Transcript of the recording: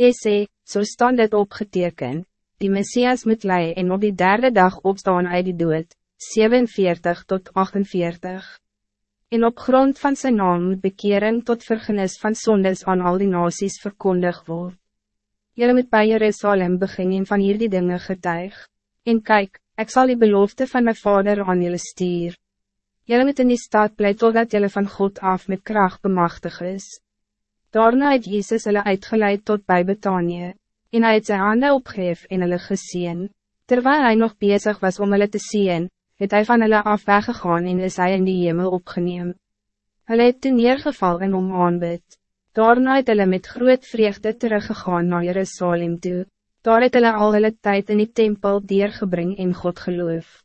Hy sê, so staan dit opgeteken, die Messias moet lei en op die derde dag opstaan uit die dood, 47 tot 48. En op grond van zijn naam moet bekering tot vergenis van zondes aan al die nasies verkondig word. Jullie moet bij Jerusalem beginnen van hier die dingen getuig. En kijk, ik zal die belofte van mijn vader aan jullie stuur. Jullie moet in die stad blij totdat jullie van God af met kracht bemachtig is. Daarna het Jezus hulle uitgeleid tot bij Betanië, en hij het sy hande opgeef en hulle gezien. Terwijl hij nog bezig was om hulle te zien, het hij van hulle af weggegaan en is hij in die hemel opgeneem. Hulle het toen neergeval en om aanbid. Daarna het hulle met groot vreugde teruggegaan naar Jerusalem toe. Daar het hulle al hulle tijd in die tempel diergebring en God geloof.